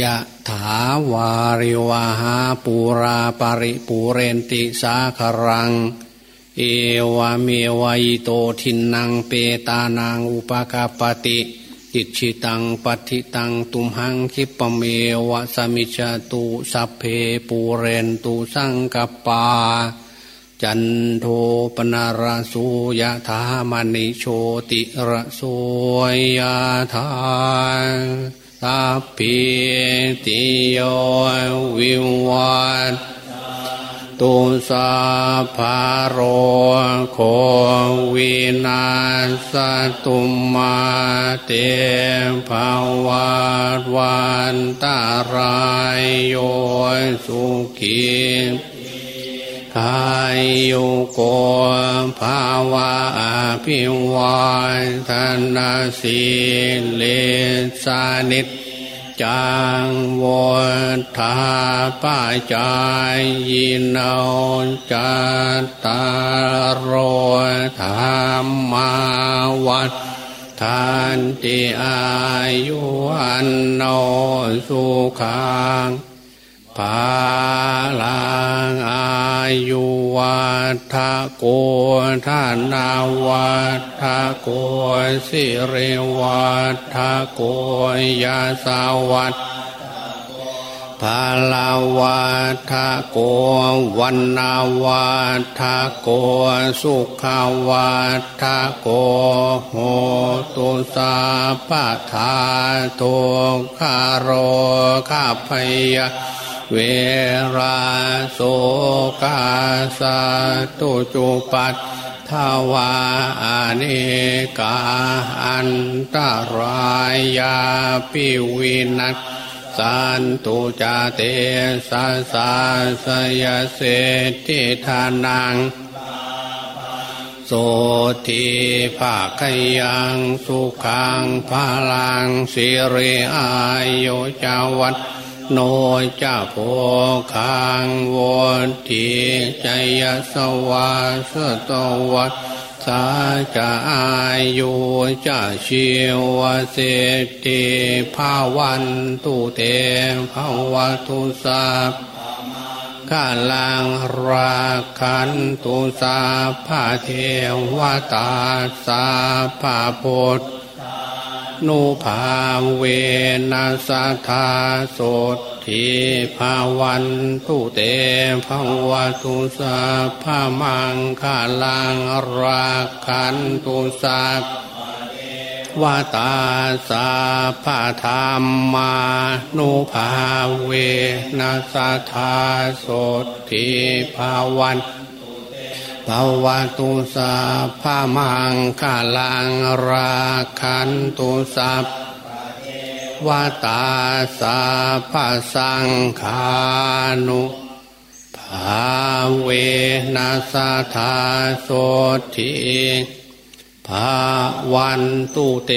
ยะถาวาริวาหาปูราปาริปูเรนติสาครัง เอวเมวายโตทินังเปตานางอุปกาปติจิชิตังปฏิตังตุมหังคิปเมวะสมิจตุสัพเพปูเรนตุสังกปา จันโทปนาราสุยะธามณิโชติระโสยะธา สัพพิติโยวิวัตตุสัพพโรโควินาสตุมาเตภวัตวันตารายโยสุขี กายโยโกภาวะอภิวาทนาสีเลสานิจจังวทาป้าจายยินเอาจัตตารโรธรรมาวัดทานติอายุอันโนสุขังภาลัง อายุวัฏโกธานาวัฏโกสิเรวัฏโกยาสาวัฏภาลาวัฏโกวันนาวัฏโกสุขาวัฏโกโหตุสาปะทาโทคารโรข้าพยา เวราโสกาสตุจุปัตทวาอเนกาอันตรายาปิวินัสสันตุจาเตสาสาสยเสติทานังโสทิภาคยังสุขังพาลังสิริอายุจาวัต โนจะโพคังวนทีใจยสวาสตวัตสาจะอายุจะชีวเศติภาวันตุเตภาวตุสัพกาลังราคันตุสาภาเทวตาสาภาโพธ นุภาเวนัสธาโสทีภาวันตุเตภาวตุสาภามังคาลังราคันตุสัพวาตาสาภาธรรมานุภาเวนัสธาโสทีภาวัน ภาวตุสาพามังคาลังราคันตุสัพวาตาสาภาสังขานุภาเวนัสธาโสทิภาวันตุเต